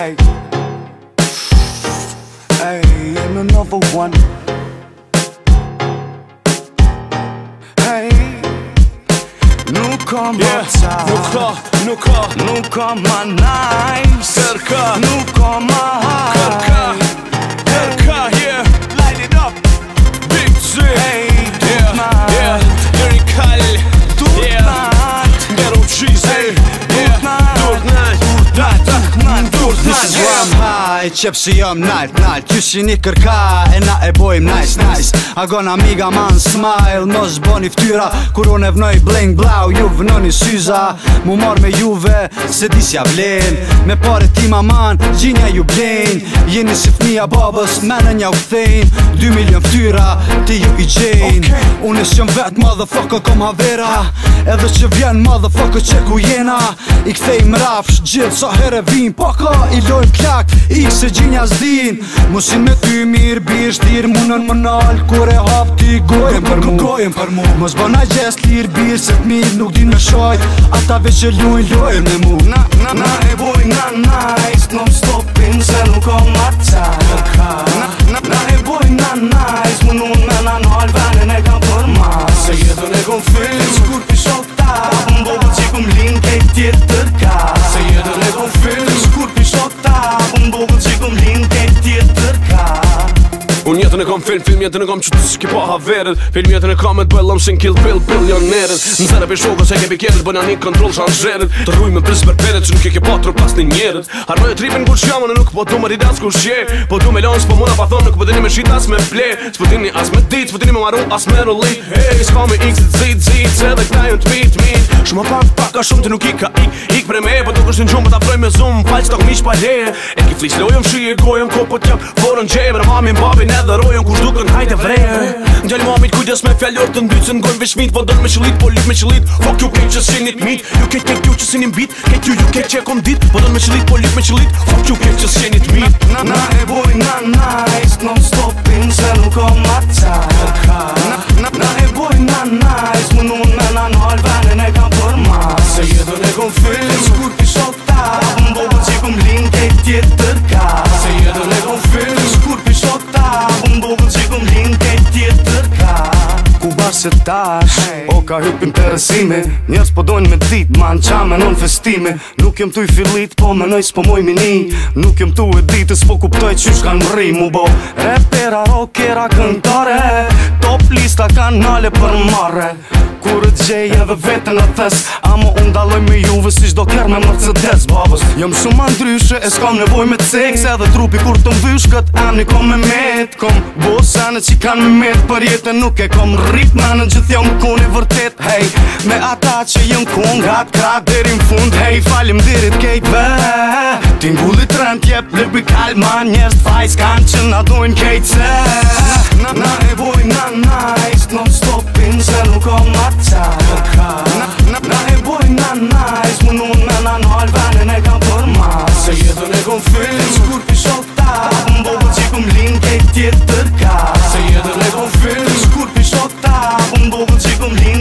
hey, hey, and another one. Hey, nunca mais yeah. nunca, nunca, nunca mais nice. Cerca, nunca mais. Cerca, cerca, yeah. Light it up, big Z. Hey, yeah, yeah, lyrical. Tut night. Ghetto cheesy. Hey, tut kur të shkaj Kur të shkaj Kur të shkaj Kur të shkaj Kur të e Kur të shkaj Kur të shkaj Kur të shkaj Kur të Kur un e vnoj bling blau, ju të shkaj syza Mu shkaj me juve, se Kur të Me Kur ti maman, Kur ju shkaj Jeni të shkaj Kur të shkaj Kur 2 shkaj Kur Ti ju i të shkaj Kur të vet, Kur të kom havera Edhe që vjen, të shkaj Kur të shkaj Kur të shkaj Kur të shkaj Kur të i lojm plak i se gjinja zin mosin me ty mir bir Munën munon monal kur e hap ti gojem per mu per mu mos bona jes lir bir se mir nuk din me shoj ata veç e lojm lojm me mu na kam film Filmjetën e kam që të shki pa haverët Filmjetën e kam e të bëllëm sin kill pill billionerët Në zera për shokës e kebi kjetët bëna një kontrol shanë zherët Të rruj me prisë për peret që nuk e ke pa trup asni njerët Harmoj e tripin kur shkamo në nuk po du me rrit as kur shje Po du me lonë s'po muna pa thonë nuk po dini me shqit as me ple S'po dini as me dit, s'po dini me marru as me në lit Hey, s'po me x, z, z, z, z, dhe këta ju me t'mit, mit Shumë pak, pak, ka shumë të nuk i ka ik, ik për me Po du kështë në gjumë, po ta frej me zoom, falç të mish pa leje E ki flis lojëm, shi e gojëm, ko po t'jap, forën gjejë Vre mamin, babin, edhe rojëm, kush duke hajt e vreje kujdes me fjallor të ndytë ngojnë veç mit Po me qëllit, po me qëllit Fuck you, bitch që sinit mit You kej, kej, kej, kej, kej, beat kej, you you kej, check on kej, Bëdën me qëllit, po lip me qëllit Fuck you kek që s'qenit mi Na, na, na, e boj na, na, is non stopin Se nuk o ma ca Na, na, na, e boj na, na, is më nun Me na në alvenin e kam për ma Se jetën e kon film E s'kur kisho ta Më bo bo që kum lin kek tjetër ka se tash O ka hyp interesimi Njerës po dojnë me dit Ma në qame në festime Nuk jem tu i filit Po me nëjës po moj mini Nuk jem tu e ditës Po kuptoj që shkan më ri mu bo Repera, rockera, këntare Top lista kanale për marre kur e gjej dhe vetën e thes Amo undaloj me juve si shdo kërë me Mercedes Babës, jëmë shumë ma E s'kam nevoj me ceks edhe trupi kur të mbysh Këtë anë kom me metë Kom bosane që kanë me metë Për jetën nuk e kom rritë Ma në gjithë jam ku e vërtet Hej, me ata që jëmë kun Gatë kratë dherim fund Hej, falim dherit kejtë vetë tjep Lirbi kalman njerës të kanë që na dojnë kejtse Na na e na na ishtë non stopin se nuk o ma qa Na na na e na na ishtë më nun me na nol venin e kam për ma Se jetën e kom fin E qkur pisho ta Më bobo që lin kejt tjetë tërka Se jetën e kom fin E qkur pisho ta Më bobo që kum lin